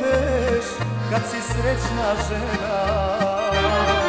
umeš kad si srećna žena.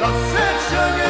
da sećanje